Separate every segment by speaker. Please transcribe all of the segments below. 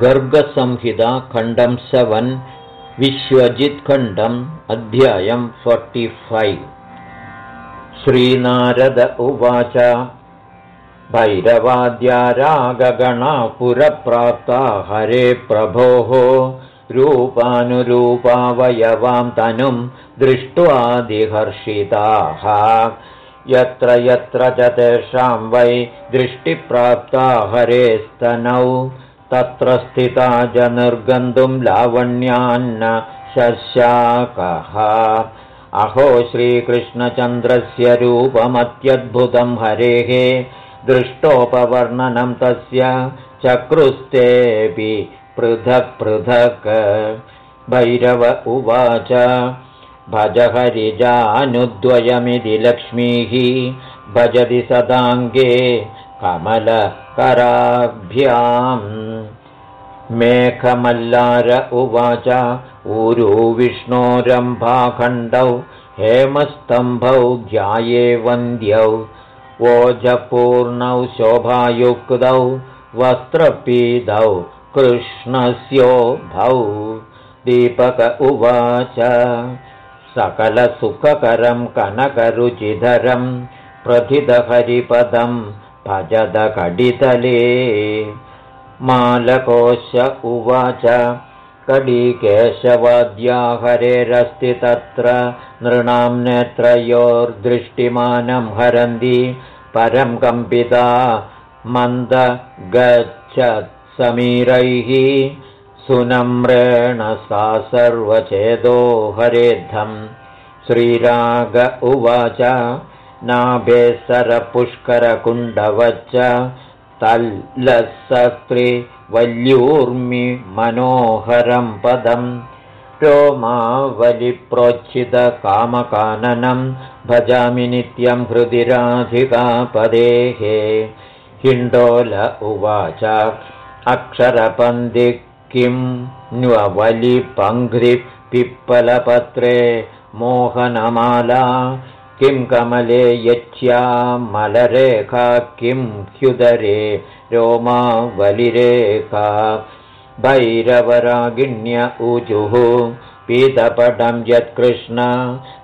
Speaker 1: गर्गसंहिता खण्डं सवन् विश्वजित्खण्डम् अध्यायं फैव् श्रीनारद उवाच भैरवाद्यारागगणा पुरप्राप्ता हरे प्रभोः रूपानुरूपावयवां तनुं दृष्ट्वादिहर्षिताः यत्र यत्र च तेषां वै दृष्टिप्राप्ता हरेस्तनौ तत्र स्थिता च निर्गन्तुं लावण्यान्न शशाकः अहो श्रीकृष्णचन्द्रस्य रूपमत्यद्भुतं हरेः दृष्टोपवर्णनं तस्य चक्रुस्तेऽपि पृथक् पृथक्। भैरव उवाच भज हरिजानुद्वयमिति लक्ष्मीः भजति सदाङ्गे कमलकराभ्याम् मेघमल्लार उवाच ऊरु विष्णोरम्भाखण्डौ हेमस्तम्भौ ध्याये वन्द्यौ ओजपूर्णौ शोभायुक्तौ वस्त्रपीदौ कृष्णस्योभौ दीपक उवाच सकलसुखकरं कनकरुचिधरं प्रथितहरिपदं भजदकडितले मालकोश उवाच कडिकेशवाद्या हरेरस्ति तत्र नृणां नेत्रयोर्दृष्टिमानं हरन्ति। परं कम्पिता मन्द गच्छत् समीरैः सुनम्रेण सा सर्वचेदो हरेद्धं श्रीराग उवाच नाभेसरपुष्करकुण्डवच्च तल्लसक्त्रिवल्यूर्मि मनोहरं पदं रोमावलिप्रोच्छितकामकाननं भजामि नित्यं हृदिराधिकापदेः हिण्डोल उवाच अक्षरपन्दि किं न्वलिपङ्घ्रिपिप्पलपत्रे मोहनमाला किं कमले यच्या मलरेखा किं ह्युदरे रोमावलिरेखा? भैरवरागिण्य ऊजुः पीतपटं यत्कृष्ण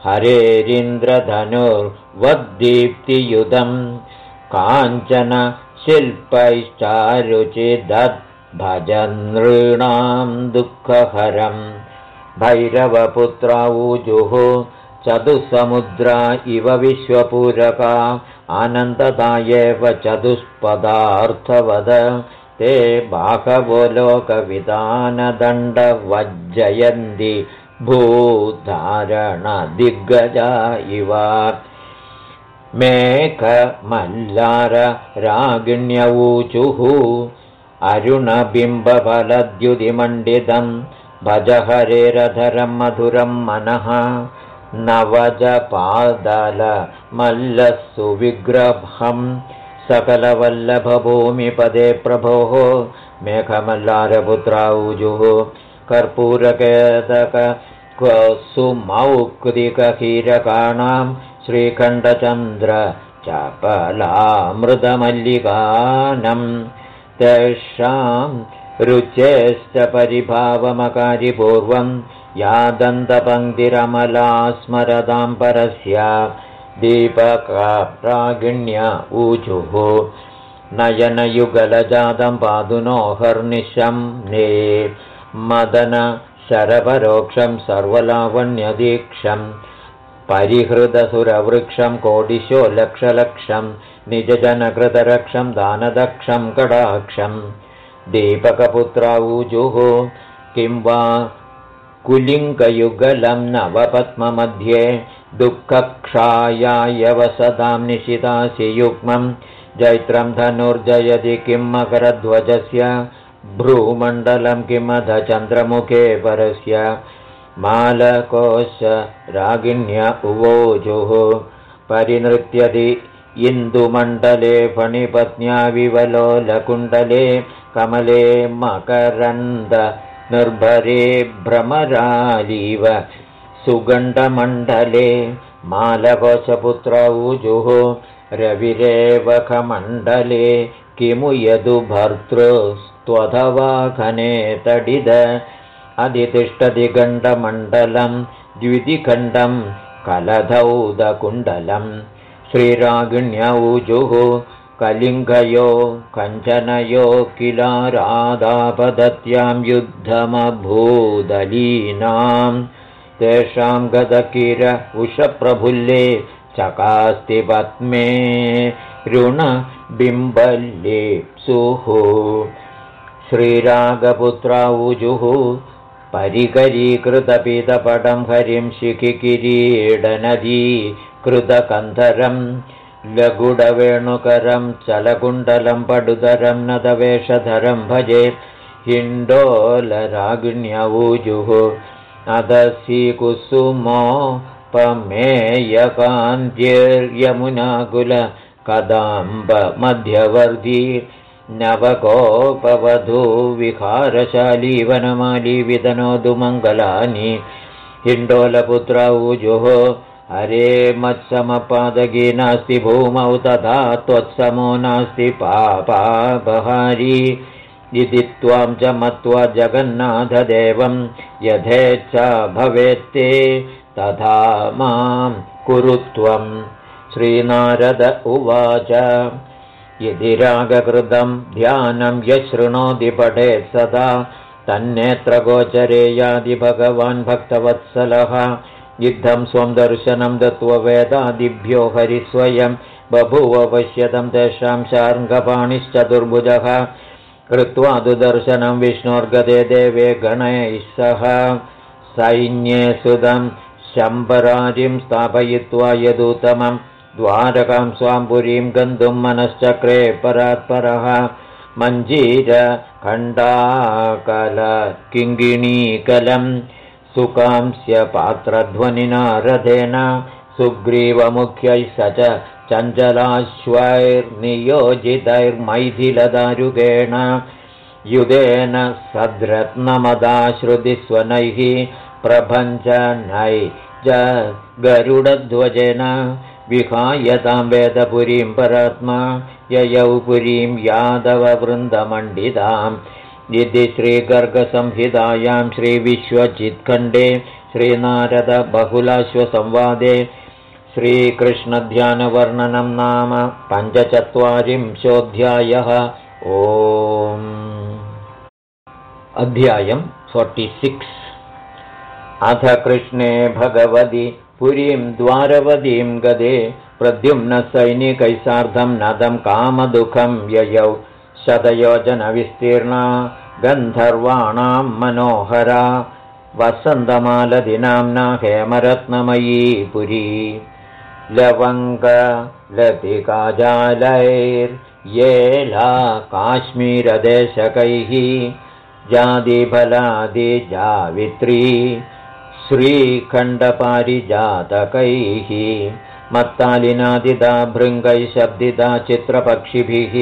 Speaker 1: हरेरिन्द्रधनुर्वद्दीप्तियुधं काञ्चन शिल्पैश्चारुचिदद्भजनॄणां दुःखहरं। भैरवपुत्रा ऊजुः चतुःसमुद्रा इव विश्वपूरका। आनन्दता एव चतुष्पदार्थवद। ते बाहवोलोकविधानदण्डवज्जयन्ति। भूधारणदिग्गजा इव। मेघमल्लाररागिण्यवूचुः अरुणबिम्बफलद्युतिमण्डितं। भज हरेरधरं मधुरं मनः नवजपादलमल्लः सुविग्रहं सकलवल्लभभूमिपदे प्रभोः मेघमल्लारपुत्राऊजुः कर्पूरकेतक क्व सुमौक्तिककीरकाणां श्रीखण्डचन्द्र चपलामृतमल्लिकानं तेषां रुचेश्च परिभावमकारिपूर्वं यादन्तपङ्क्तिरमला स्मरतां परस्य दीपकाप्रागिण्य ऊचुः नयनयुगलजातं पादुनोहर्निशं ने मदनशरपरोक्षं सर्वलावण्यदीक्षं परिहृतसुरवृक्षं कोडिशो लक्षलक्षं निजजनकृतरक्षं दानदक्षं कडाक्षं दीपकपुत्राऊजुः किं वा कुलिङ्गयुगलं नवपद्ममध्ये दुःखक्षायाय वसतां निशितासि युग्मं जैत्रं धनुर्जयति किं मकरध्वजस्य भ्रूमण्डलं किमध चन्द्रमुखे परस्य मालकोश रागिण्य उवोजुः। परिनृत्यति इन्दुमण्डले फणिपत्न्या विवलोलकुण्डले कमले मकरन्द निर्भरे भ्रमरालीव सुगण्डमण्डले मालवशपुत्रौजुः रविरेवकमण्डले किमु यदु खने तडिद अधितिष्ठतिगण्डमण्डलं द्वितिखण्डं कलधौदकुण्डलं श्रीरागिण्यौजुः कलिङ्गयो कञ्चनयो किलारादापदत्यां युद्धमभूदलीनां। तेषां गदकिर उषप्रफुल्ले चकास्ति पद्मे ऋणबिम्बल्लेप्सुः श्रीरागपुत्राऊजुः परिकरीकृतपितपटं हरिं शिखिकिरीडनदी कृतकन्धरं लघुडवेणुकरं चलकुण्डलं पडुधरं नदवेषधरं भजे हिण्डोलरागिण्यऊजुः। अदसि कुसुमो पमेयकान्त्यर्यमुनाकुल कदाम्ब मध्यवर्ती नवकोपवधू विहारशाली मङ्गलानि हिण्डोलपुत्रौजुः हरे मत्समपादगी नास्ति भूमौ तथा त्वत्समो नास्ति पापापहारी। इति त्वां च मत्वा जगन्नाथदेवं यथेच्छा भवेत्ते तथा मां कुरु त्वम् श्रीनारद उवाच यदि रागकृतं ध्यानं यशृणोति पठेत् सदा तन्नेत्रगोचरे यादि भगवान् भक्तवत्सलः युद्धं स्वं दर्शनं दत्त्वा वेदादिभ्यो हरिस्वयं बभूव पश्यतं तेषां शार्ङ्गपाणिश्चतुर्भुजः। कृत्वा तु दर्शनं विष्णोर्गदे देवे गणैः सह सैन्ये सुदं शम्बराजिं स्थापयित्वा यदुत्तमं द्वारकां स्वां पुरीं गन्तुं मनश्चक्रे परात्परः। मञ्जीरखण्डाकलकिङ्गिणीकलं सुकांस्य पात्रध्वनिना रथेन सुग्रीवमुख्यैः स च चञ्चलाश्वैर्नियोजितैर्मैथिलदारुकेण युधेन सद्रत्नमदाश्रुतिस्वनैः प्रभञ्चनै च गरुडध्वजेन विहायतां वेदपुरीं परात्मा ययौ पुरीं यादववृन्दमण्डिताम् इति श्रीगर्गसंहितायां श्रीविश्वजित्खण्डे श्रीनारदबहुलाश्वसंवादे श्रीकृष्णध्यानवर्णनं नाम पञ्चचत्वारिंशोऽध्यायः। ओम्। अध्यायं फोर्टिसिक्स् अथ कृष्णे भगवति पुरीं द्वारवतीं गदे प्रद्युम्नसैनिकैः सार्धं नदं कामदुःखं ययौ शतयोजनविस्तीर्णा गन्धर्वाणां मनोहरा वसन्तमालदिनाम्ना हेमरत्नमयी पुरी। लवङ्गलतिकाजालैर्येला काश्मीरदेशकैः जादिफलादिजावित्री श्रीखण्डपारिजातकैः मत्तालिनादिदा भृङ्गैः शब्दिदा चित्रपक्षिभिः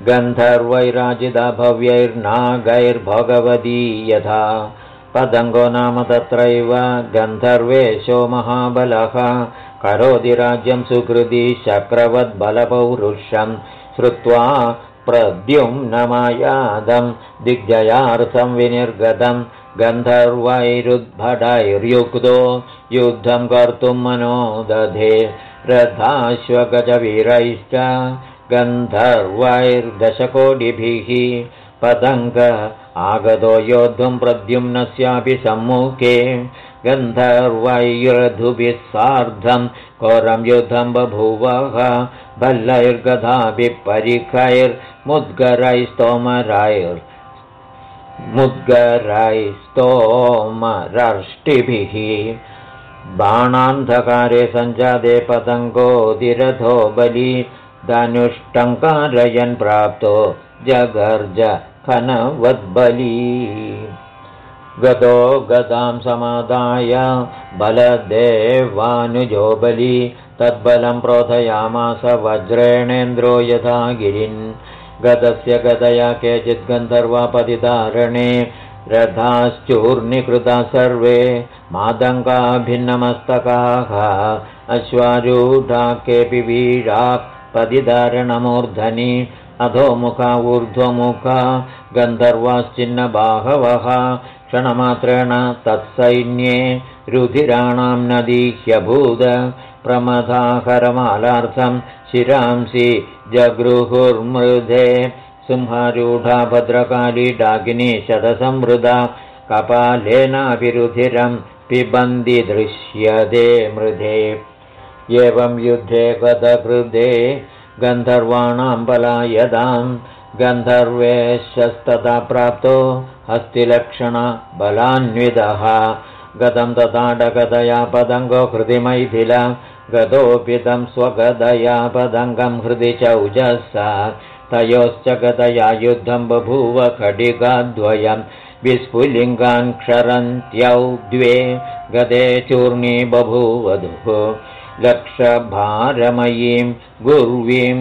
Speaker 1: गन्धर्वैराजिदा भव्यैर्नागैर्भगवती यथा। पदङ्गो नाम तत्रैव गन्धर्वेशो महाबलः। करोति राज्यं सुकृति शक्रवद्बलपौरुषं श्रुत्वा प्रद्युम्नमायादं दिग्जयार्थं विनिर्गतं गन्धर्वैरुद्भटैर्युक्तो युद्धं कर्तुं मनो दधे रथाश्वगजवीरैश्च गन्धर्वैर्दशकोटिभिः पतङ्ग आगतो योद्धुं प्रद्युम्नस्यापि सम्मुखे। गन्धर्वैरधुभिः सार्धं कोरं युद्धं बभूवः भल्लैर्गधाभिः परिखैर्मुद्गरैस्तोमरैर् मुद्गरैस्तोमरष्टिभिः बाणान्धकारे सञ्जाते पतङ्गोदिरथो बली धनुष्टङ्कारयन् प्राप्तो जगर्ज खनवद्बली। गतो गतां समादाय बलदेवानुजो बली। तद्बलं प्रोथयामास वज्रेणेन्द्रो यथा गिरिन्। गतस्य गतया केचित् गन्धर्वापतितारणे रथाश्चूर्णीकृता सर्वे मादङ्गा भिन्नमस्तकाः अश्वारूढा केऽपि वीरा पतिधारणमूर्धनि अधोमुखा ऊर्ध्वमुखा गन्धर्वाश्चिन्नबाहवः क्षणमात्रेण तत्सैन्ये रुधिराणां नदी ह्यभूद प्रमदाहरमालार्थं शिरांसि जगृहुर्मृधे सिंहारूढा भद्रकाली डाकिनी शतसंवृदा कपालेनाभिरुधिरं पिबन्ति दृश्यते मृधे एवं युद्धे गतकृदे गन्धर्वाणां पलायदां गन्धर्वेशस्तथा प्राप्तो हस्तिलक्षणबलान्विदः गतं तथाडगदया पदङ्गो हृदि मैथिल गतोऽपि तं स्वगदया पदङ्गं हृदि चौजसा। तयोश्च गतया युद्धं बभूव खडिगाद्वयं विस्फुलिङ्गान् क्षरन्त्यौ द्वे गदे चूर्णी बभूवधुः लक्षभारमयीं गुर्वीं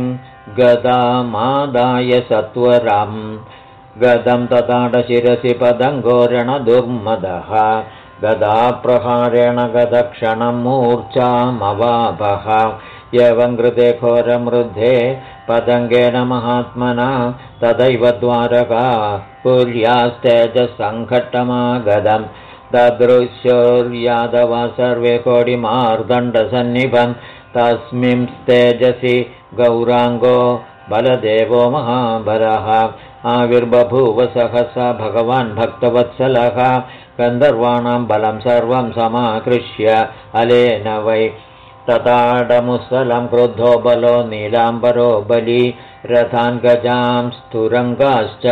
Speaker 1: गदामादाय सत्वरम् गदं तताडशिरसि पदङ्गोरणदुर्मदः गदाप्रहारेण गदक्षणं मूर्च्छामवापः। एवं कृते घोरमृद्धे पदङ्गेन महात्मना तदैव द्वारका कुर्यास्तेजसङ्घट्टमागतम् ददृश्योर्यादव सर्वे कोडिमार्दण्डसन्निभं तस्मिंस्तेजसि गौराङ्गो बलदेवो महाबलः। आविर्बभूव सहसा भगवान् भक्तवत्सलः। गन्धर्वाणां बलं सर्वं समाकृष्य अलेन वै। तताडमुसलं क्रुद्धो बलो नीलाम्बरो बली। रथान् गजां स्तुरङ्गाश्च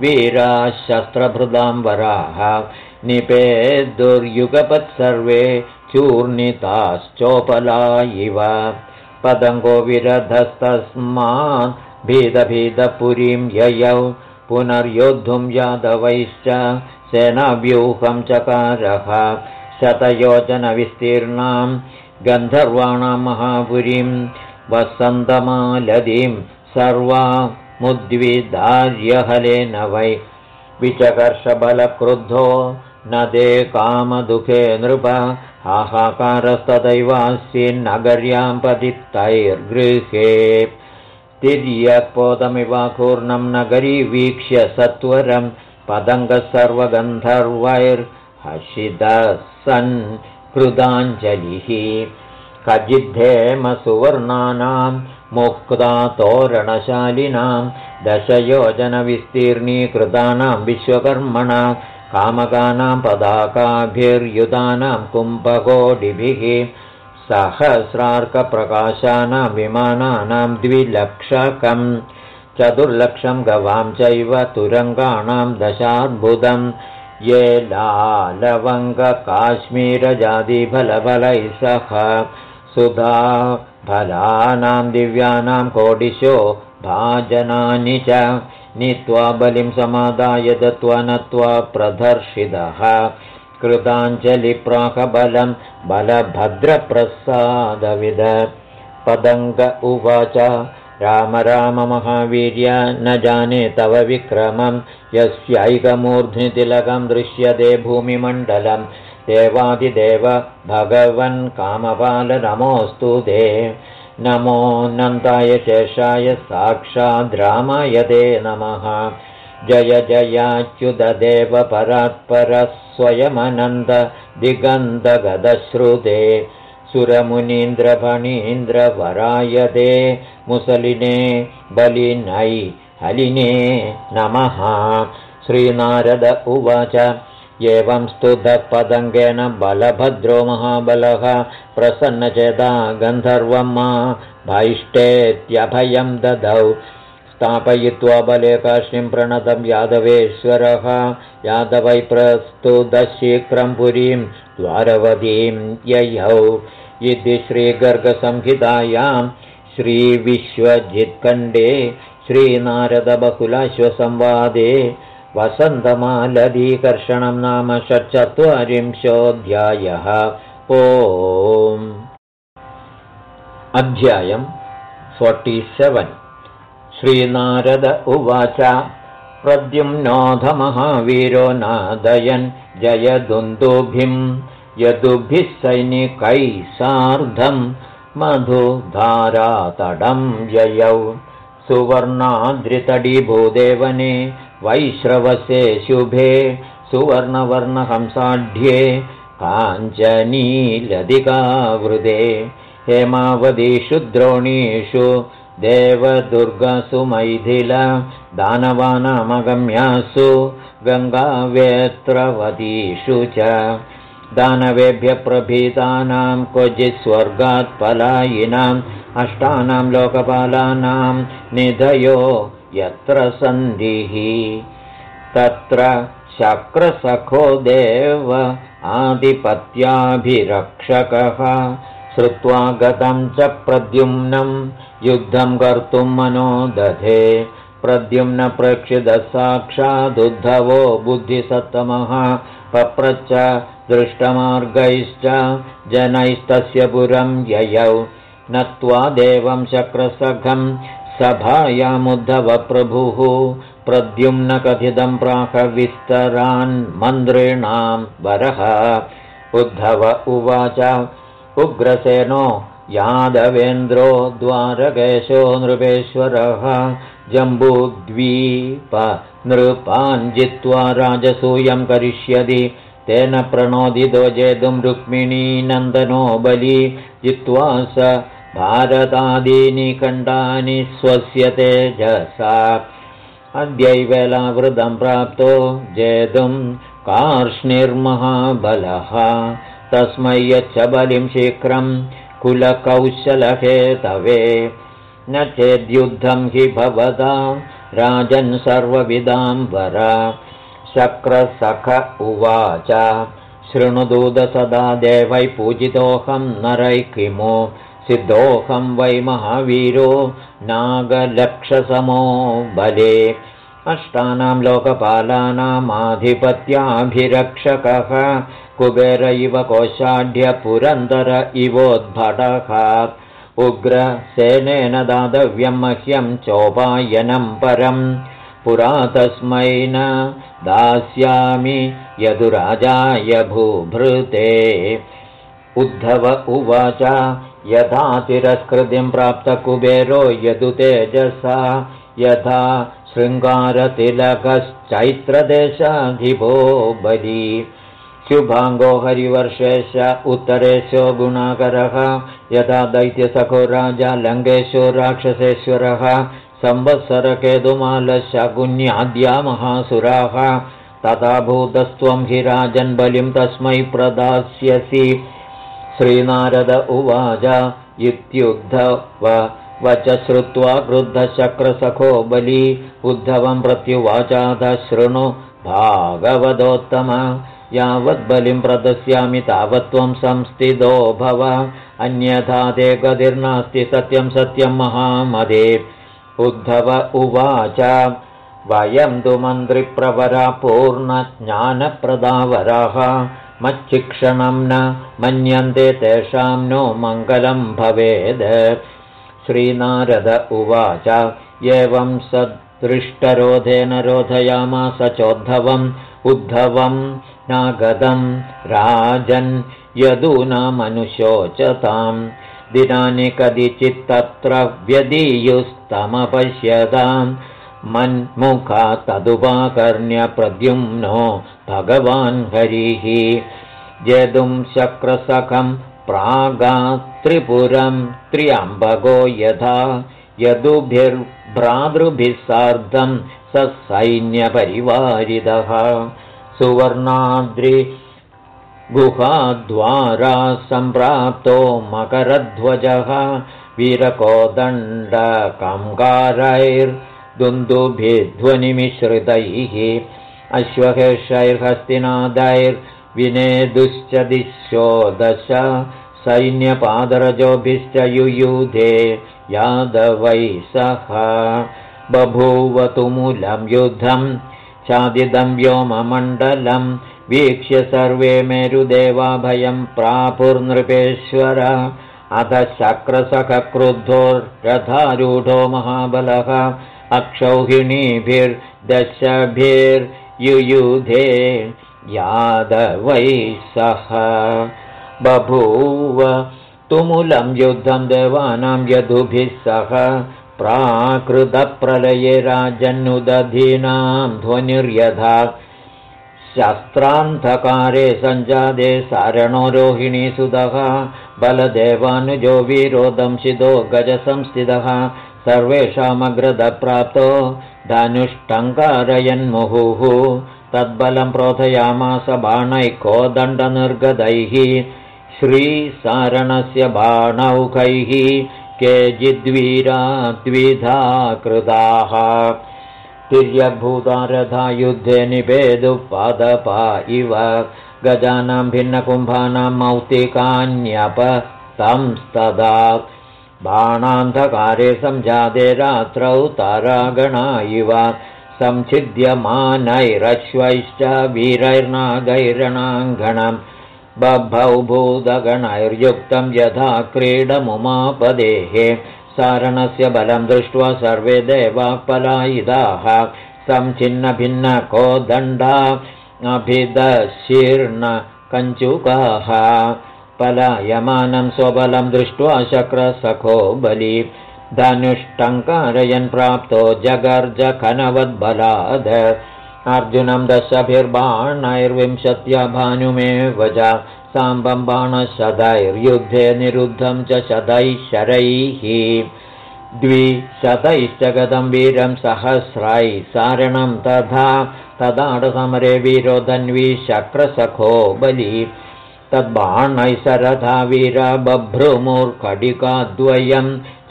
Speaker 1: वीराः शस्त्रभृदाम्बराः निपेदुर्युगपत्सर्वे चूर्णिताश्चोपला इव विरधस्तस्मात् भीदभीदपुरीं ययौ। पुनर्योद्धुं यादवैश्च सेनाव्यूहं चकारः। शतयोजनविस्तीर्णां गन्धर्वाणां महापुरीं वसन्तमालदीं सर्वामुद्विदार्यहलेन वै विचकर्षबलक्रुद्धो न दे कामदुःखे नृप हाहाकारस्तदैवास्यन्नगर्यां पतितैर्गृहे। तिर्यक्पोतमिवाकूर्णं नगरी वीक्ष्य सत्वरं पदङ्गः सर्वगन्धर्वैर्हसितः सन् कृदाञ्जलिः। कजिद्धेमसुवर्णानां मुक्ता तोरणशालिनां दशयोजनविस्तीर्णीकृतानां विश्वकर्मणा कामकानां पदाकाभिर्युतानां कुम्भकोटिभिः सहस्रार्कप्रकाशानां विमानानां द्विलक्षकं चतुर्लक्षं गवां चैव तुरङ्गाणां दशाद्भुतं ये लालवङ्गकाश्मीरजातिफलफलैः सह सुधा फलानां दिव्यानां कोडिशो भाजनानि च नीत्वा बलिं समादाय दत्त्वा नत्वा प्रदर्शितः। कृताञ्जलिप्राकबलं बलभद्रप्रसादविद। पदङ्ग उवाच राम राम महावीर्य न जाने तव विक्रमं। यस्यैकमूर्ध्नि तिलकं दृश्यते भूमिमण्डलं। देवादिदेव भगवन् कामपाल नमोऽस्तु दे नमो नन्दाय शेषाय साक्षाद्रामाय ते नमः। जय जयाच्युतदेव दिगन्धगदश्रुते सुरमुनीन्द्रफणीन्द्रवरायते मुसलिने बलिनै हलिने नमः। श्रीनारद उवाच एवं स्तुतः पदङ्गेन बलभद्रो महाबलः प्रसन्नचेता गन्धर्वं मा भैष्टेत्यभयं ददौ स्थापयित्वा बले काशीं प्रणतं यादवेश्वरः। यादवै प्रस्तुतशीघ्रं पुरीं द्वारवतीं ययौ। इति श्रीगर्गसंहितायां श्रीविश्वजित्खण्डे श्रीनारदबहुलाश्वसंवादे वसन्तमालधीकर्षणं नाम षट्चत्वारिंशोऽध्यायः. ओ अध्यायम् फोर्टिसेवन् श्रीनारद उवाच प्रद्युम्नोधमहावीरो नादयन् जयदुन्दुभिं यदुभिः सैनिकैः सार्धं मधुधारातडं ययौ सुवर्णाद्रितडीभूदेवने वैश्रवसे शुभे सुवर्णवर्णहंसाढ्ये काञ्चनीलधिकावृदे हेमावतीषु द्रोणीषु देवदुर्गसु मैथिल दानवानामगम्यासु गङ्गावेत्रवतीषु च। दानवेभ्यः प्रभीतानां क्वचित् स्वर्गात् पलायिनाम् अष्टानां लोकपालानां निधयो यत्र सन्धिः तत्र शक्रसखो देव आधिपत्याभिरक्षकः। श्रुत्वा गतं च प्रद्युम्नं युद्धं कर्तुं मनो दधे। प्रद्युम्न प्रेक्षितसाक्षादुद्धवो बुद्धिसत्तमः। पप्रच्च दृष्टमार्गैश्च जनैस्तस्य पुरं ययौ। नत्वा देवं शक्रसखं सभायामुद्धवप्रभुः प्रद्युम्नकथितं प्राकविस्तरान् मन्त्रिणां वरः। उद्धव उवाच उग्रसेनो यादवेन्द्रो द्वारकेशो नृपेश्वरः जम्बूद्वीप नृपान् जित्वा राजसूयं करिष्यति। तेन प्रणोदितो जेतुं रुक्मिणीनन्दनो बली जित्वा स भारतादीनि खण्डानि स्वस्य तेजसा। अद्यैवेलावृतं प्राप्तो जेतुं कार्ष्णिर्महाबलः। तस्मै यच्च बलिं शीघ्रं कुलकौशलहेतवे। न चेद्युद्धं हि भवता राजन् सर्वविदां वर। शक्रसख उवाच शृणुदूतसदा देवै पूजितोऽहं नरै किमो सिद्धोऽहं वै महावीरो नागलक्षसमो बले। अष्टानां लोकपालानामाधिपत्याभिरक्षकः कुबेर इव कोशाढ्यपुरन्दर इवोद्भटः उग्रसेनेन दातव्यं मह्यं चोपायनं परं पुरा तस्मै न दास्यामि यदुराजाय भूभृते। उद्धव उवाच यथा तिरस्कृतिं प्राप्तकुबेरो यदु तेजसा यथा शृङ्गारतिलकश्चैत्रदेशाधिभो बली। शुभाङ्गो हरिवर्षेश उत्तरेशो गुणाकरः यथा दैत्यसखो राजा लङ्गेशो राक्षसेश्वरः संवत्सरकेतुमालशकुन्याद्या महासुराः तथा भूतस्त्वं हि राजन्बलिं तस्मै प्रदास्यसि श्रीनारद उवाच इत्युद्धव। वच श्रुत्वा क्रुद्धशक्रसखो बली। उद्धवं प्रत्युवाचाद शृणु भागवदोत्तम यावद्बलिं प्रदस्यामि तावत् त्वं संस्थितो भव। अन्यथा ते गतिर्नास्ति सत्यं सत्यं महामदे। उद्धव उवाच वयं तु मन्त्रिप्रवरा पूर्णज्ञानप्रदावराः मच्चिक्षणं न मन्यन्ते तेषां नो मङ्गलं भवेद्। श्रीनारद उवाच एवं सदृष्टरोधेन रोधयामास चोद्धवम् उद्धवं नागदं राजन् यदूनामनुशोचताम् दिनानि कदिचित्तत्र व्यदीयुस्तमपश्यताम् मन्मुखा तदुपाकर्ण्यप्रद्युम्नो भगवान् हरिः। जेतुं शक्रसखं प्रागात्रिपुरं त्र्यम्बगो यथा। यदुभिर्भ्रातृभिः सार्धं स सैन्यपरिवारितः सुवर्णाद्रि गुहाद्वारा सम्प्राप्तो मकरध्वजः वीरकोदण्डकङ्कारैर्दुन्दुभिध्वनिमिश्रितैः अश्वहेशैर्हस्तिनादैर्विनेदुश्च दिशो दश सैन्यपादरजोभिश्च युयुधे यादवै सह बभूवतुमूलं युद्धं चादिदं व्योममण्डलम् वीक्ष्य सर्वे मेरुदेवाभयं प्रापुर्नृपेश्वर अथ शक्रसखक्रुद्धो रथारूढो महाबलः अक्षौहिणीभिर्दशभिर्युयुधे यादवैः सह बभूव तुमुलं युद्धं देवानां यदुभिः सह प्राकृतप्रलये राजन्नुदधीनां ध्वनिर्यथा शस्त्रान्धकारे सञ्जाते सारणो रोहिणीसुतः बलदेवानुजो वीरोदंशितो गजसंस्थितः सर्वेषामग्रदप्राप्तो धनुष्टङ्कारयन्मुहुः। तद्बलं प्रोथयामास बाणैः कोदण्डनिर्गतैः श्रीसारणस्य बाणौकैः केचिद्वीरा द्विधा कृताः तिर्यभूतारथा युद्धे निपेदुपादपा इव। गजानां भिन्नकुम्भानां मौक्तिकान्यप संस्तदा बाणान्धकारे सञ्जाते रात्रौ तारागणा इव संच्छिद्यमानैरश्वैश्च वीरैर्नागैरणाङ्गणम् बभौ भूतगणैर्युक्तं यथा क्रीडमुमापदेः सारणस्य बलं दृष्ट्वा सर्वे देवापलायिताः संचिन्नभिन्नकोदण्डा अभिदशीर्ण कञ्चुकाः पलायमानं स्वबलं दृष्ट्वा शक्रसखो बलि। धनुष्टङ्कारयन् प्राप्तो जगर्जखनवद्बलाद अर्जुनं दशभिर्बाणैर्विंशत्या भानुमेव च साम्बं बाणशतैर्युद्धे निरुद्धं च शतैः शरैः द्विशतैश्च गतं वीरं सहस्रै सारणं तथा तदाडसमरे वीरो धन्वी शक्रसखो बलि तद्बाणैः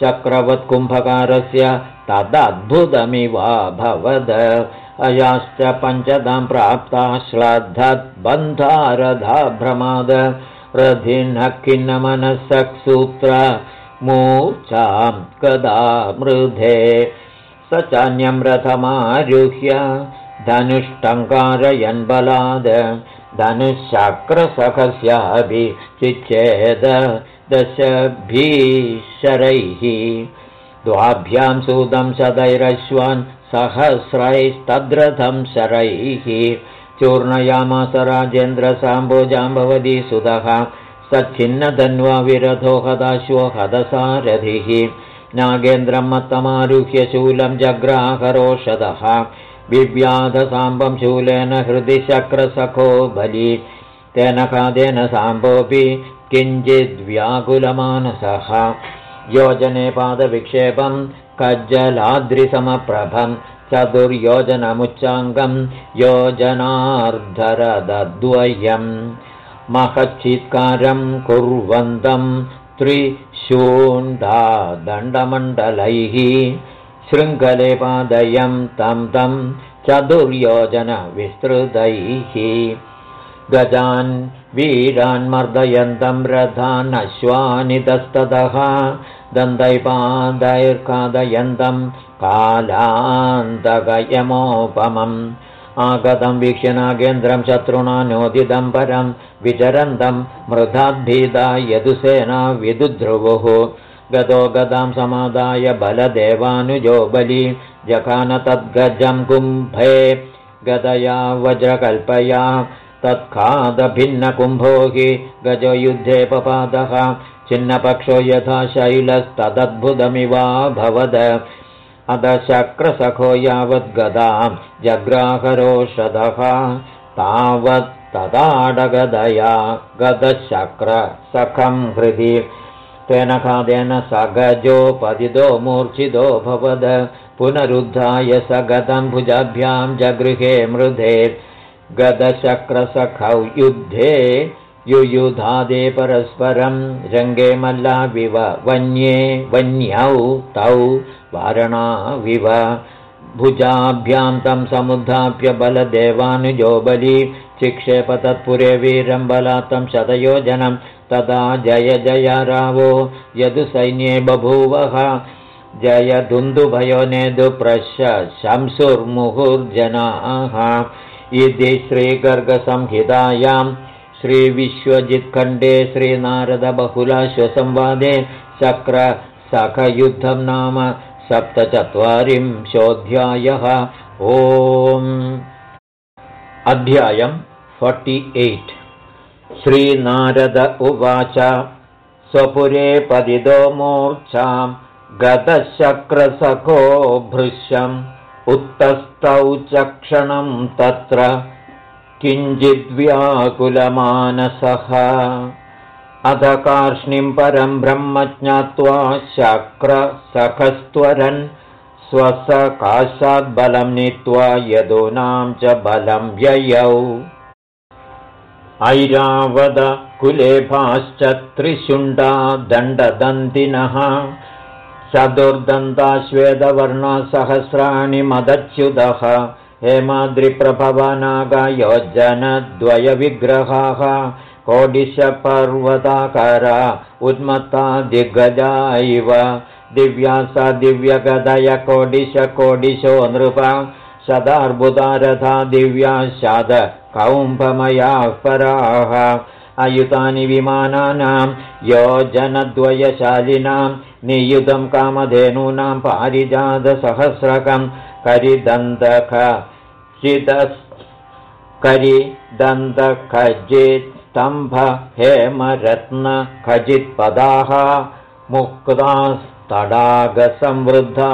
Speaker 1: चक्रवत्कुम्भकारस्य तदद्भुतमिवाभवद। अयाश्च पञ्चदां प्राप्ता श्लद्धद्बन्धारधा भ्रमाद रथिनः खिन्नमनःसूत्र मूर्चां कदा मृधे। स चान्यं रथमारुह्य धनुष्टङ्कारयन् बलाद धनुश्चक्रसखस्याभि चिच्छेद दशभीशरैः द्वाभ्यां सुदं सदैरश्वान् सहस्रैस्तद्रथं शरैः। चूर्णयामास राजेन्द्रसाम्बोजाम्भवती सुतः। सच्छिन्नधन्वा विरथो हदाश्वो हदसारथिः। नागेन्द्रं मत्तमारुह्य शूलं जग्राहरोषधः विव्याधसाम्बं शूलेन हृदि शक्रसखो बलि। तेन खादेन साम्बोऽपि किञ्चिद्व्याकुलमानसः। योजने पादविक्षेपं कज्जलाद्रिसमप्रभं चतुर्योजनमुच्चाङ्गं योजनार्धरदद्वयम्। महच्चित्कारं कुर्वन्तं त्रिशूण्डादण्डमण्डलैः शृङ्खले पादयं तं तं चतुर्योजनविस्तृतैः गजान् वीरान्मर्दयन्तं रथानश्वानितस्ततः दन्तैपादैर्खादयन्तं कालान्तगयमोपमम् आगतं वीक्ष्य नागेन्द्रं शत्रुणा नोदितं परं विचरन्तं मृधाद्भीदा यदुसेना विदुध्रुवुः गतो गदां समादाय बलदेवानुजो बलि तद्गजं कुम्भे गदया वज्रकल्पया तत्खादभिन्नकुम्भो हि गजो युद्धे पपादः छिन्नपक्षो यथा शैलस्तदद्भुतमिवा भवद। अदशक्रसखो यावद्गदां जग्राहरोषधः तावत्तदाडगदया गदशक्रसखं हृदि तेन खादेन स गजो पतितो मूर्छितो भवद। पुनरुद्धाय स गतं भुजाभ्यां जगृहे मृधे। गदशक्रसखौ युद्धे युयुधादे परस्परं रङ्गे मल्लाविव वन्ये वन्यौ तौ वारणाविव भुजाभ्यां तं समुद्धाप्य बलदेवानुजो बली। चिक्षेप तत्पुरे वीरं बलात्तं शतयोजनं तदा जय जय रावो यदुसैन्ये बभूवः। जय दुन्दुभयो नेदुप्रश शंसुर्मुहुर्जनाः। इति श्रीगर्गसंहितायां श्रीविश्वजित्खण्डे श्रीनारदबहुलाश्वसंवादे शक्रसखयुद्धं नाम सप्तचत्वारिंशोऽध्यायः। ओम्। अध्यायम् फोर्टि एय्ट् श्रीनारद उवाच स्वपुरे पदिदो मूर्च्छां गतशक्रसखो भृश्यम् उत्तस्तौ चक्षणं तत्र किञ्चिद्व्याकुलमानसः। अध कार्ष्णिं परं ब्रह्म ज्ञात्वा शक्रसखस्त्वरन् स्वसकाशाद्बलं नीत्वा यदूनां च बलं व्ययौ ऐरावद कुलेभाश्च त्रिशुण्डा दण्डदन्तिनः। चतुर्दन्ताश्वेदवर्णसहस्राणि मदच्युतः। हेमाद्रिप्रभवनागयोजनद्वयविग्रहाः कोडिशपर्वताकरा उन्मत्ता दिग्गजा इव। दिव्या स दिव्यगदय कोडिशकोडिशो नृप। सदार्बुदारथा दिव्या शाद कौम्भमयाः पराः अयुतानि विमानानां योजनद्वयशालिनां नियुतं कामधेनूनां पारिजातसहस्रकं करिदन्तख स्तम्भ हेमरत्नखजित्पदाः मुक्तास्तडागसंवृद्धा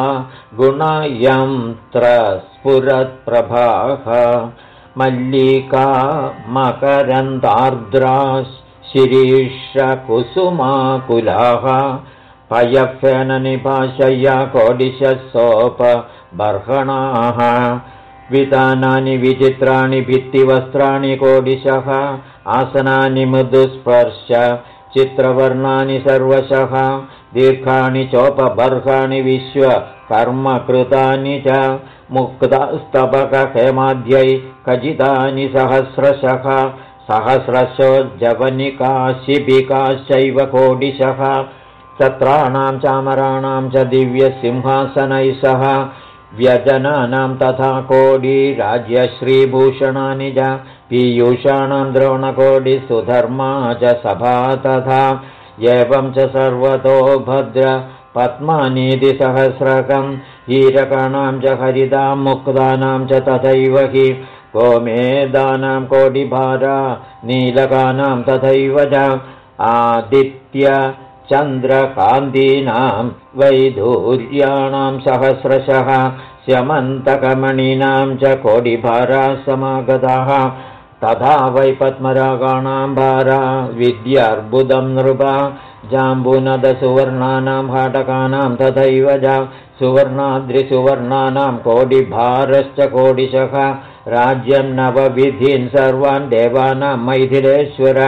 Speaker 1: गुणयन्त्रस्फुरत्प्रभाः मल्लिका मकरन्दार्द्रा शिरीषकुसुमाकुलाः पयफेननिपाशय्या कोडिशसोपबर्हणाः वितानानि विचित्राणि भित्तिवस्त्राणि कोडिशः आसनानि मृदुस्पर्श चित्रवर्णानि सर्वशः दीर्घाणि चोपबर्हाणि विश्वकर्मकृतानि च मुक्तस्तबकहेमाद्यै खचितानि सहस्रशः सहस्रशोज्जवनिकाशिबिकाश्चैव कोडिशः। छत्राणां चामराणां च दिव्यसिंहासनैः सह व्यजनानां तथा कोडिराज्यश्रीभूषणानि च पीयूषाणां द्रोणकोडिसुधर्मा च सभा तथा एवं च सर्वतो भद्र पद्मानीतिसहस्रकं हीरकाणां च हरिदां मुक्तानां च तथैव हि। गोमेदानां कोडिभारा नीलकानां तथैव च। आदित्य चन्द्रकान्तीनां वैधूर्याणां सहस्रशः स्यमन्तकमणीनां च कोडिभारा समागताः तथा वै पद्मरागाणां भारा विद्यार्बुदं नृपा जाम्बुनदसुवर्णानां भाटकानां तथैव जा सुवर्णाद्रिसुवर्णानां कोडिभारश्च कोडिशः राज्यं नवविधीन् सर्वान् देवानां मैथिलेश्वर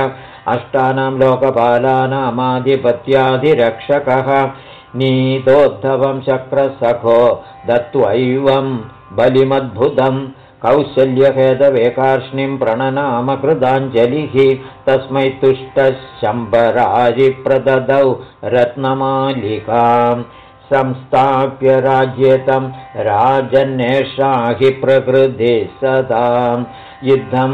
Speaker 1: अष्टानां लोकपालानामाधिपत्याधिरक्षकः नीतोद्धवं शक्रसखो दत्त्वैवं बलिमद्भुतं कौशल्यभेदवेकार्ष्णिं प्रणनामकृदाञ्जलिः तस्मै तुष्टः शम्बराजिप्रददौ रत्नमालिकाम् संस्थाप्य राज्येतं राजन्येषा हि प्रकृति सदाम् युद्धं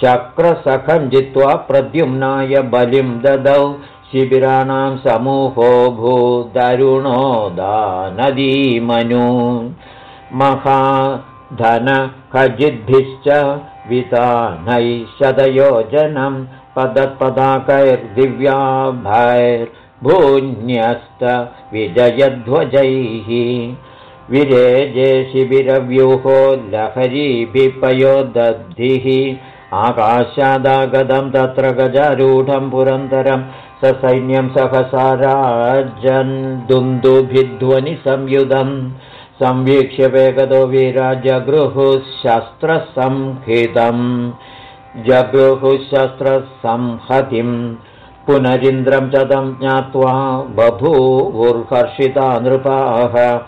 Speaker 1: शक्रसखं जित्वा प्रद्युम्नाय बलिं ददौ। शिबिराणां समूहो भूदरुणोदा नदीमनु महाधनखजिद्भिश्च वितानैः शतयोजनं पदत्पदाकैर्दिव्याभैर्भून्यस्त विजयध्वजैः विरेजे शिबिरव्यूहो लहरीभिपयोदद्धिः। आकाशादागतं तत्र गजारूढं पुरन्तरं स सैन्यं सहसाराजन् दुन्दुभिध्वनिसंयुधम् संवीक्ष्य वेगतो वीराजगृहुशस्त्रसंहितम् जगृहुशस्त्रसंहतिम् पुनरिन्द्रं च तं ज्ञात्वा बभूवुर्हर्षिता नृपाः।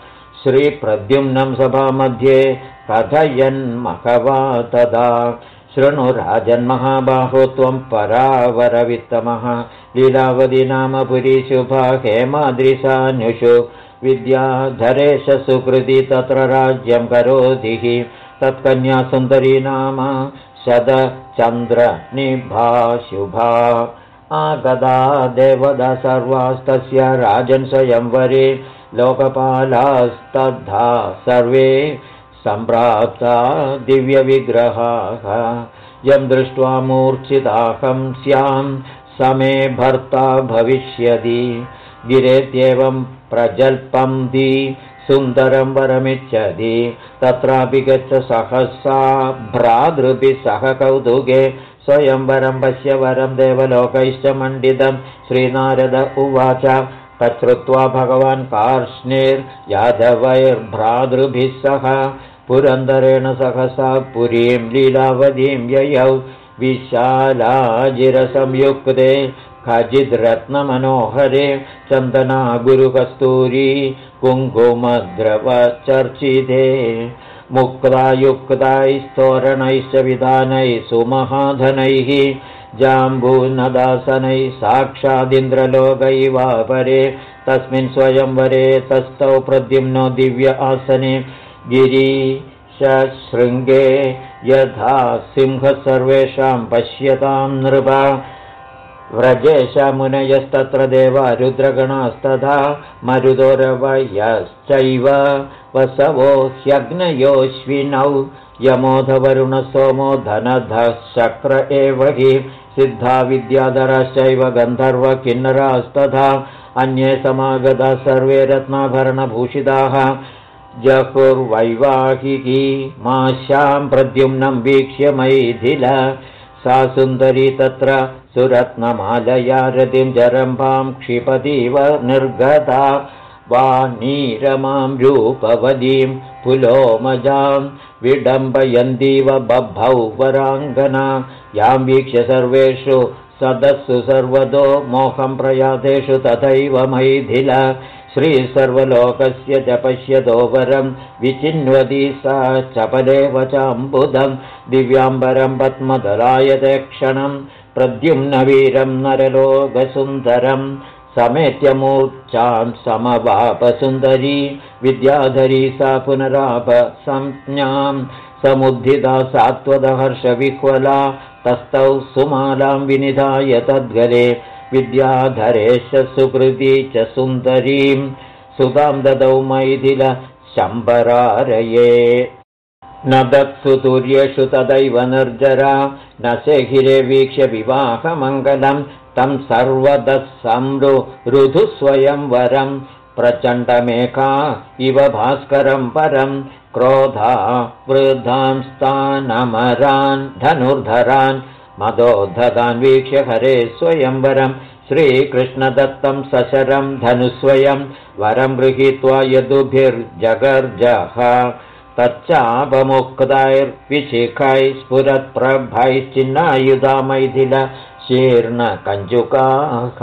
Speaker 1: श्रीप्रद्युम्नं सभामध्ये कथयन्मखवा तदा शृणु राजन्महाबाहो त्वं परावरवित्तमः। लीलावती नाम पुरीशुभा हेमाद्रिसानुषु विद्याधरेश सुकृति तत्र राज्यं करोतिः तत्कन्यासुन्दरी नाम शतचन्द्रनिभा शुभा आगदा देवदा सर्वास्तस्य राजन् स्वयंवरे लोकपालास्तद्धा सर्वे सम्प्राप्ता दिव्यविग्रहाः। यं दृष्ट्वा मूर्च्छिताहं स्यां समे भर्ता भविष्यति गिरेत्येवं प्रजल्पन्ति सुन्दरं वरमिच्छति। तत्रापि गच्छ सहसा भ्रातृभिः सह कौतुके स्वयंवरं पश्य वरं देवलोकैश्च मण्डितं। श्रीनारद उवाच तच्छ्रुत्वा भगवान् कार्ष्णिर्यादवैर्भ्रातृभिः सह। पुरन्दरेण सहसा पुरीं लीलावतीं ययौ विशालाजिरसंयुक्ते खजिद्रत्नमनोहरे चन्दना गुरुकस्तूरी कुङ्कुमद्रवचर्चिते। मुक्तायुक्तैस्तोरणैश्च विधानैः सुमहाधनैः जाम्बूनदासनैः साक्षादिन्द्रलोकैवापरे तस्मिन् स्वयंवरे तस्थौ प्रद्युम्नो दिव्य आसने। गिरीशशृङ्गे यथा सिंहः सर्वेषां पश्यतां नृप व्रजेशमुनयस्तत्र देव रुद्रगणास्तथा मरुदोरवयश्चैव वसवो ह्यग्नयोश्विनौ यमोधवरुणसोमो धनधः शक्र एव हि सिद्धा विद्याधरश्चैव गन्धर्वकिन्नरास्तथा अन्ये समागता सर्वे रत्नाभरणभूषिताः। जहुर्वैवाहिकी माश्यां प्रद्युम्नं वीक्ष्य मैथिल। सा सुन्दरी तत्र सुरत्नमालया रतिं जरम्भां क्षिपतीव निर्गता वा नीरमां रूपवदीं पुलोमजां विडम्बयन्तीव बभौ वराङ्गना। यां वीक्ष्य सर्वेषु सदस्सु सर्वतो मोहं प्रयातेषु तथैव मैथिल। श्रीसर्वलोकस्य च पश्यतो वरं विचिन्वति सा चपदेव चाम्बुदं। दिव्याम्बरं पद्मदलायते क्षणं प्रद्युम्नवीरं नरलोकसुन्दरं समेत्यमूर्च्छां समवापसुन्दरी विद्याधरी सा पुनराप संज्ञां समुद्धिता सात्वदहर्षविह्वला तस्थौ सुमालां विनिधाय तद्गले विद्याधरेश सुकृती च सुन्दरीं सुतां ददौ मैथिल शम्बरारये न दत्सु तुर्येषु तदैव निर्जरा। न शेखिरे वीक्ष्य विवाहमङ्गलं तं सर्वदः संरुधुस्वयं वरं प्रचण्डमेका इव भास्करं परं क्रोधा वृद्धां स्थानमरान् धनुर्धरान्। मदोद्धतान् वीक्ष्य हरे स्वयंवरं श्रीकृष्णदत्तं सशरं धनुस्वयं वरं गृहीत्वा यदुभिर्जगर्जः तच्चापमुक्तैर्विशिखैः स्फुरत्प्रभैश्चिन्नायुधा मैथिल शीर्णकञ्जुकाः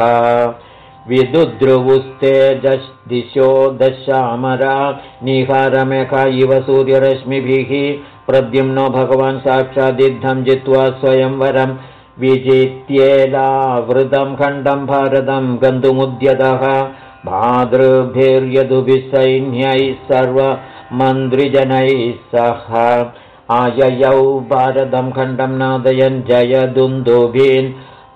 Speaker 1: विदुद्रुवुस्तेजदिशो दशामरा निहारमेघा इव सूर्यरश्मिभिः प्रद्युम्नो भगवान् साक्षादिद्धं जित्वा स्वयंवरं विजित्येलावृतं खण्डं भारतं गन्तुमुद्यतः। भातृभिर्यदुभिः सैन्यैः सर्वमन्त्रिजनैः सह आययौ भारतं खण्डं नादयन् जयदुन्दुभीन्।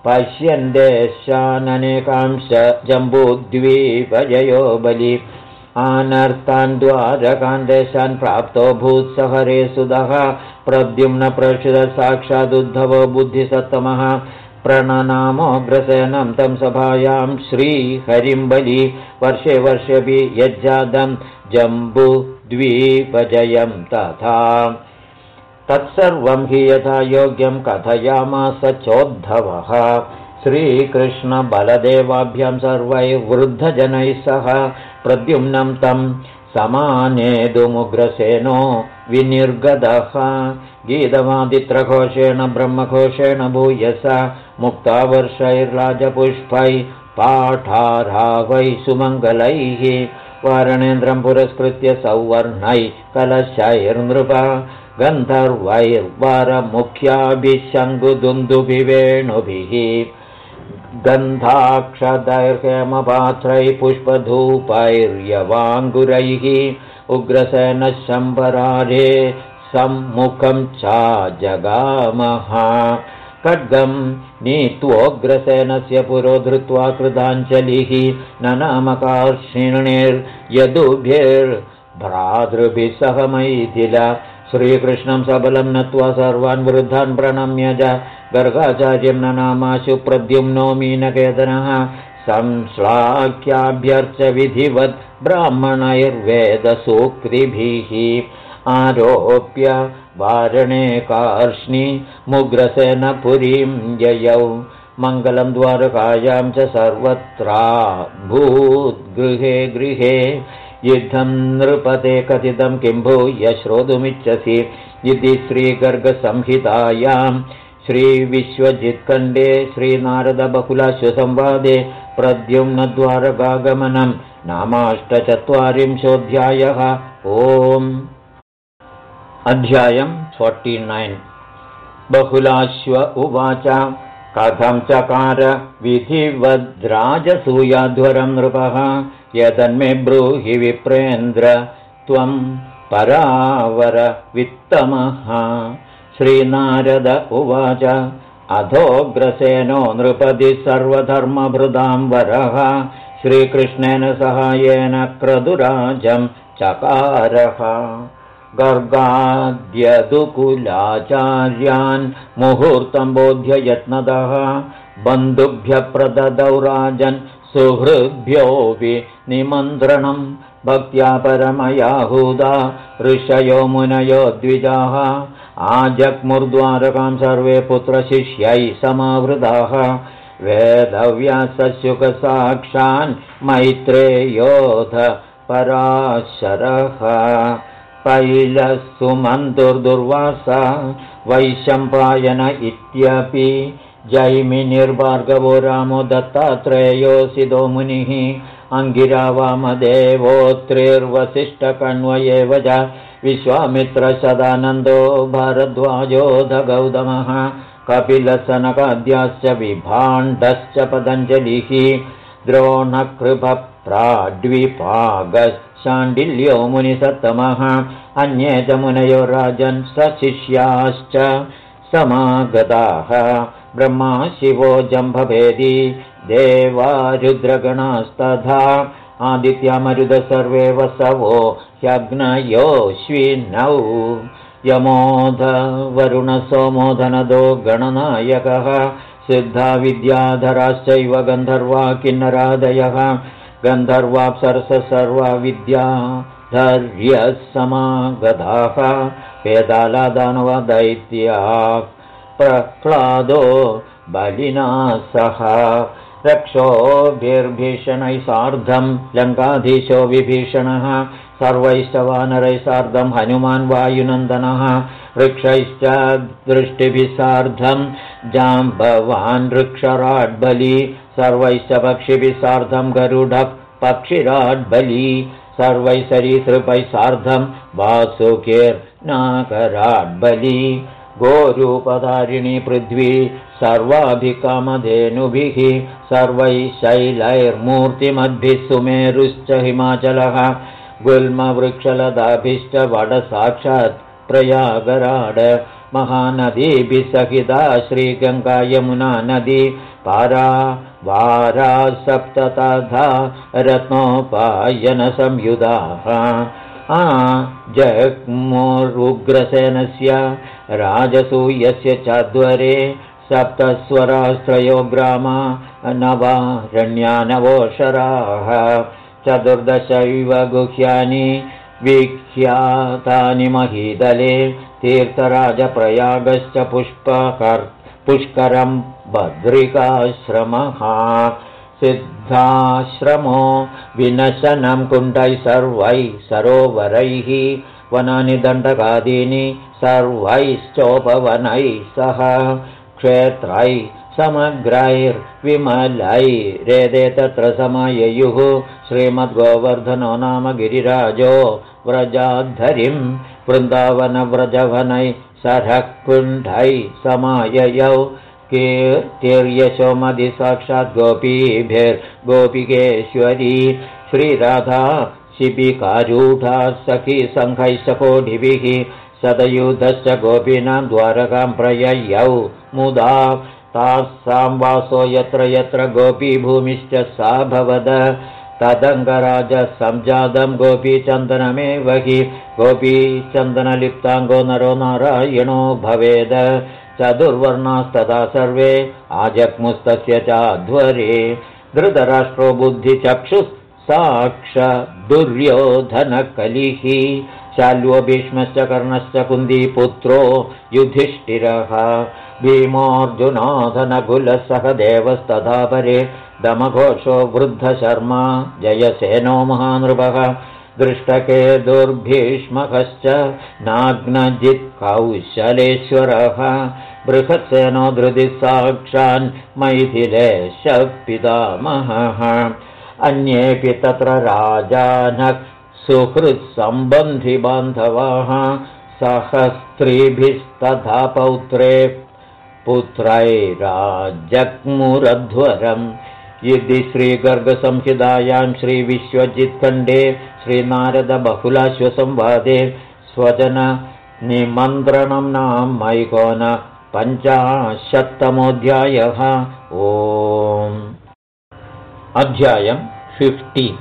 Speaker 1: पश्यन् देशाननेकांश जम्बूद्वीपजयो बलि। आनर्तान् द्वारकान् देशान् प्राप्तो भूत्सहरे सुदः प्रद्युम्न साक्षादुद्धवो बुद्धिसत्तमः। प्रणनामोऽग्रसेनं तं सभायां श्रीहरिं बलि। वर्षे वर्षेऽपि यज्जातं जम्बुद्वीपजयं तथा। तत्सर्वं हि यथा योग्यं कथयामास चोद्धवः। श्रीकृष्णबलदेवाभ्यां सर्वैर्वृद्धजनैः सह प्रद्युम्नं तं समानेदुमुग्रसेनो विनिर्गतः गीतवादित्रघोषेण ब्रह्मघोषेण भूयस मुक्तावर्षैर्राजपुष्पैः पाठारावै सुमङ्गलैः वारणेन्द्रं पुरस्कृत्य सौवर्णैः कलशैर्नृप गन्धर्वैर्वरमुख्याभिः शङ्कुदुन्दुभिवेणुभिः गन्धाक्षदैर्हेमपात्रैः पुष्पधूपैर्यवाङ्गुरैः उग्रसेनशम्बरारे सम्मुखं च जगामः नीत्वोग्रसेनस्य पुरो धृत्वा कृताञ्जलिः न नामकार्षिणीर्यदुभिर्भ्रातृभिः सह मैथिल। श्रीकृष्णं सबलं नत्वा सर्वान् वृद्धान् प्रणम्य च गर्गाचार्यं न नामाशु प्रद्युम्नो मीनकेतनः। संश्लाघ्याभ्यर्च विधिवत् ब्राह्मणैर्वेदसूक्तिभिः। आरोप्य वारणे कार्ष्णि मुग्रसेनपुरीं ययौ। मङ्गलं द्वारकायां च सर्वत्रा भूद्गृहे गृहे। युद्धं नृपते कथितं किं भूय श्रोतुमिच्छसि इति श्रीगर्गसंहितायां श्रीविश्वजित्खण्डे श्रीनारदबकुलाश्वसंवादे प्रद्युम्नद्वारकागमनं। नामाष्टचत्वारिंशोऽध्यायः। ओम् अध्यायम् फोर्टि नैन् बहुलाश्व उवाच कथं चकार विधिवद्राजसूयाध्वरं नृपः यदन्मे ब्रूहि विप्रेन्द्र त्वं परावरवित्तमः। श्रीनारद उवाच अधोग्रसेनो नृपति सर्वधर्मभृदां वरः श्रीकृष्णेन सहायेन क्रदुराजं चकारः गर्गाद्यदुकुलाचार्यान् मुहूर्तं बोध्य यत्नदः। बन्धुभ्यः प्रददौ राजन् सुहृद्भ्योऽपि निमन्त्रणम् भक्त्या परमयाहुदा ऋषयो मुनयो द्विजाः। आजग्मुर्द्वारकां सर्वे पुत्रशिष्यै समावृताः। वेदव्यासशुकसाक्षान् मैत्रेयोध पराशरः पैलः सुमन्तुर्दुर्वासा वैशम्पायन इत्यपि। जैमिनिर्भार्गवो रामो दत्तात्रेयोऽसिदो मुनिः अङ्गिरा एव च। विश्वामित्रसदानन्दो भारद्वाजोध गौतमः कपिलसनकाद्याश्च विभाण्डश्च पतञ्जलिः द्रोणकृभप्राड्विपागशाण्डिल्यो मुनिसत्तमः। अन्ये च मुनयो राजन् सशिष्याश्च समागताः। ब्रह्मा शिवो जम्भभेदी देवा रुद्रगणास्तथा आदित्यामरुद सर्वे वसवो ह्यग्नयोश्विनौ यमोध वरुणसोमोधनदो गणनायकः। सिद्धा विद्याधराश्चैव गन्धर्वा किन्नरादयः गन्धर्वाप्सरस सर्वा विद्याधर्यः समागताः वेदालादानवदैत्या प्रह्लादो बलिना सह रक्षोभिर्भीषणैः सार्धं लङ्काधीशो विभीषणः सर्वैश्च वानरैः सार्धं हनुमान् वायुनन्दनः वृक्षैश्च दृष्टिभिः सार्धं जाम्बवान् वृक्षराड्बली सर्वैश्च पक्षिभिः सार्धं गरुडः पक्षिराड्बली सर्वैः सरीसृपैः सार्धं वासुकिर्नागराड्बली गोरूपधारिणी पृथ्वी सर्वाभिकामधेनुभिः सर्वैः शैलैर्मूर्तिमद्भिः सुमेरुश्च हिमाचलः। गुल्मवृक्षलताभिश्च वडसाक्षात् प्रयागराड महानदीभिः सहिता श्रीगङ्गायमुना नदी पारा वारा सप्त तथा रत्नोपायनसंयुधाः जग्मुरुग्रसेनस्य राजसूयस्य चाद्वरे सप्तस्वरास्त्रयो ग्रामा नवारण्यानवोषराः। चतुर्दशैव गुह्यानि विख्यातानि महीदले तीर्थराजप्रयागश्च पुष्पकर् पुष्करं बद्रिकाश्रमः। सिद्धाश्रमो विनशनं कुण्डैः सर्वैः सरोवरैः वनानि दण्डकादीनि सर्वैश्चोपवनैः सह। क्षेत्रैः समग्रैर्विमलैरेदे तत्र समाययुः। श्रीमद्गोवर्धनो नाम गिरिराजो व्रजाद्धरिं वृन्दावनव्रजवनैः सरःकुण्ठैः समाययौ। कीर्तिर्यशोमधि साक्षात् गोपीभिर्गोपिकेश्वरी श्रीराधा शिबिकारूढा सखी सङ्घैश्च कोटिभिः सदयुधश्च गोपीनां द्वारकां प्रययौ। मुदा तासां वासो यत्र यत्र गोपीभूमिश्च सा भवद तदङ्गराजसञ्जातं गोपीचन्दनमेव हि गोपीचन्दनलिप्ताङ्गो नरो नारायणो भवेद। चतुर्वर्णास्तदा सर्वे आजग्मुस्तस्य चाध्वरे। धृतराष्ट्रो बुद्धिचक्षुः साक्ष दुर्योधनकलिः। शाल्वो भीष्मश्च कर्णश्च कुन्दीपुत्रो युधिष्ठिरः। भीमोऽर्जुनाथनकुलसह देवस्तथा परे दमघोषो वृद्धशर्मा जयसेनो महानृपः। दृष्टके दुर्भीष्मकश्च नाग्नजित्कौशलेश्वरः बृहत्सेनो धृतिः साक्षान् मैथिलेश पितामहः अन्येऽपि तत्र राजानः सुहृत्सम्बन्धिबान्धवाः सहस्त्रीभिस्तथा पौत्रे पुत्रैराजग्मुरध्वरम् यदि श्रीगर्गसंहितायां श्रीविश्वजित्खण्डे श्रीनारदबहुलाश्वसंवादे स्वजननिमन्त्रणं नामैकोन पञ्चाशत्तमोऽध्यायः। ओम्। अध्यायम् फिफ्टि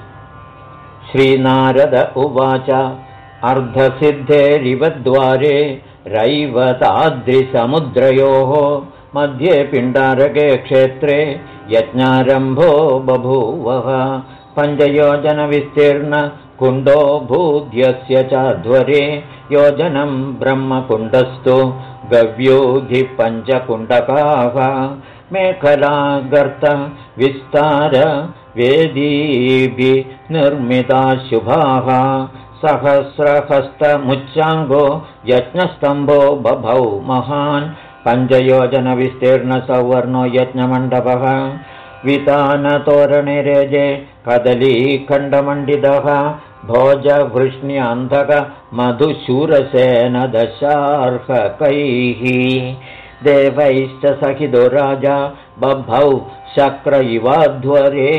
Speaker 1: श्रीनारद उवाच अर्धसिद्धेरिवद्वारे रैवताद्रिसमुद्रयोः मध्ये पिण्डारके क्षेत्रे यज्ञारम्भो बभूवः। पञ्चयोजनविस्तीर्ण कुण्डो भूद्यस्य चाध्वरे योजनं ब्रह्मकुण्डस्तु। पञ्चकुण्डकाः। मेखला गर्त विस्तार वेदीभिः निर्मिता शुभाः। सहस्रहस्तमुच्चाङ्गो यज्ञस्तम्भो बभौ महान् पञ्चयोजनविस्तीर्णसौवर्णो यज्ञमण्डपः वितानतोरणे रेजे कदलीखण्डमण्डितः भोजवृष्ण्यन्धकमधुशूरसेन दशार्हकैः देवैश्च सखिदो राजा बभौ शक्र इवाध्वरे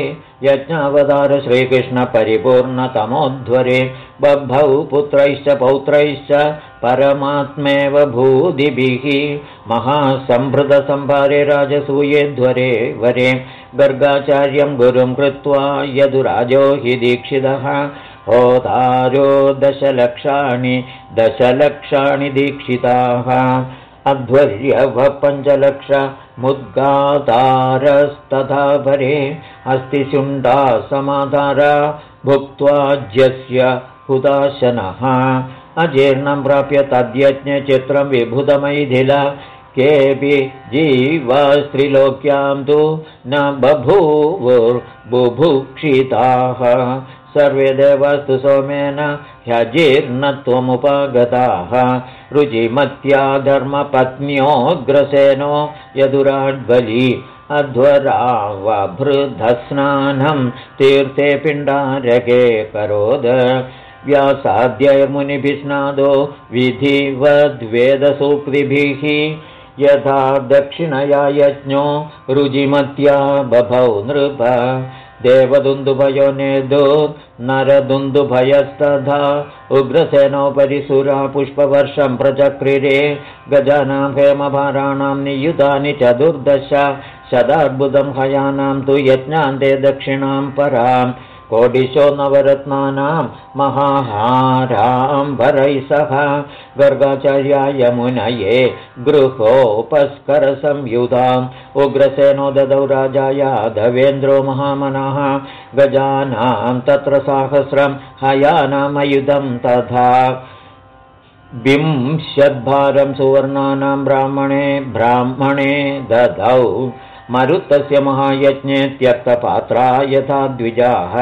Speaker 1: यज्ञावतार श्रीकृष्णपरिपूर्णतमोध्वरे बभौ पुत्रैश्च पौत्रैश्च परमात्मेव भूदिभिः महासम्भृतसम्भारे राजसूयेध्वरे वरे गर्गाचार्यं गुरुं कृत्वा यदुराजो हि दीक्षितः होतारो दशलक्षाणि दशलक्षाणि दीक्षिताः अध्वर्यव पञ्चलक्ष मुद्गातारस्तथा भरे अस्ति शुण्डा समाधारा भुक्त्वा ज्यस्य हुदाशनः अजीर्णं प्राप्य तद्यज्ञचित्रं विभुतमैथिल। केऽपि जीवस्त्रिलोक्यां तु न बभूवुर्बुभुक्षिताः। सर्वे देवास्तु सोमेन ह्यजीर्णत्वमुपगताः। रुचिमत्या धर्मपत्न्योऽग्रसेनो यदुराड्बली अध्वरावभृधस्नानं तीर्थे पिण्डारके करोद व्यासाद्यैर्मुनिभिस्नादो विधिवद्वेदसूक्तिभिः यथा दक्षिणया यज्ञो रुजिमत्या बभौ नृप। देवदुन्दुभयो नेदोत् नरदुन्दुभयस्तथा। उग्रसेनोपरि सुरा पुष्पवर्षं प्रचक्रिरे। गजानां हेमभाराणां नियुतानि चतुर्दश। शदार्बुदं हयानां तु यज्ञान्ते दक्षिणां पराम् कोडिशो नवरत्नानां महाहाराम्बरैः सह गर्गाचार्याय मुनये गृहोपस्करसंयुधाम् उग्रसेनो ददौ राजाय धवेन्द्रो महामनः गजानां तत्र साहस्रं हयानामयुधं तथा विंशद्भारं सुवर्णानां ब्राह्मणे ब्राह्मणे ददौ मरुत्तस्य महायज्ञे त्यक्तपात्रा यथा द्विजाः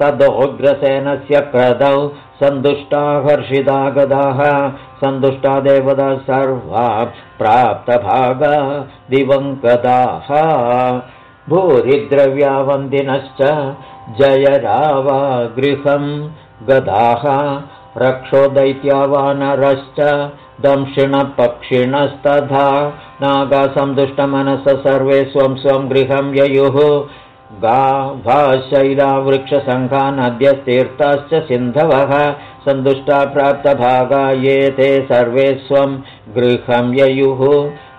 Speaker 1: तदोग्रसेनस्य क्रदौ सन्तुष्टा हर्षिता गदाः। सन्तुष्टा देवता सर्वा प्राप्तभागा दिवङ्गताः। भूरिद्रव्यावन्दिनश्च जयरावा गृहं गदाः। रक्षोदैत्यावानरश्च दंशिणपक्षिणस्तथा नागासन्तुष्टमनस सर्वे स्वं स्वं गृहं ययुः। गा भाशैलावृक्षसङ्घा नद्यस्तीर्थाश्च सिन्धवः सन्तुष्टा प्राप्तभागा ये ते सर्वे स्वं गृहं ययुः।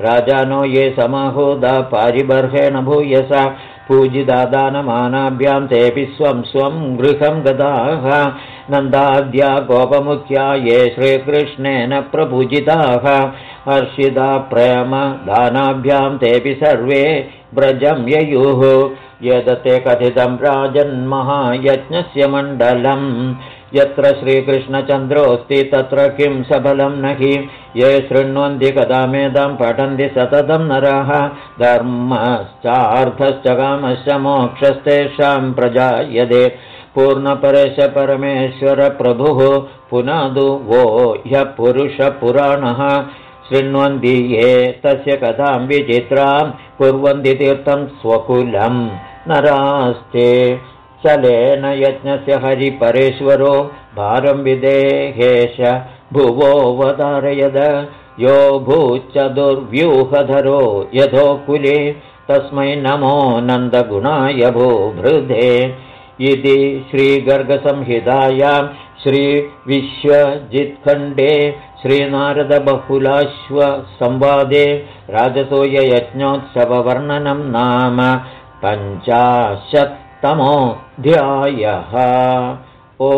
Speaker 1: राजानो ये समाहूदा पारिबर्हेण भूयसा पूजिदादानमानाभ्यां तेऽपि स्वं स्वं गृहं गताः नन्दाद्या गोपमुख्या ये श्रीकृष्णेन प्रपूजिताः। हर्षिदा प्रेमदानाभ्यां तेऽपि सर्वे व्रजं ययुः। यदते कथितं राजन्महायज्ञस्य मण्डलम् यत्र श्रीकृष्णचन्द्रोऽस्ति तत्र किं सबलं न हि ये शृण्वन्ति मेदं पठन्ति सततं नरः। धर्मश्चार्थश्च कामश्च मोक्षस्तेषां प्रजायते। पूर्णपरेश परमेश्वरप्रभुः पुनदु वो ह्यः पुरुषपुराणः शृण्वन्ति ये तस्य कथां विचित्रां कुर्वन्ति तीर्थं स्वकुलं। नरास्ते चलेन यज्ञस्य हरिपरेश्वरो भारं विदेहेश भुवोऽवतारयद यो भूच्चदुर्व्यूहधरो यथोकुले तस्मै नमो नन्दगुणाय भूभृधे इति श्रीगर्गसंहितायां श्रीविश्वजित्खण्डे श्रीनारदबहुलाश्वसंवादे राजसूययज्ञोत्सववर्णनं नाम पञ्चाशत् तमोऽध्यायः। ओ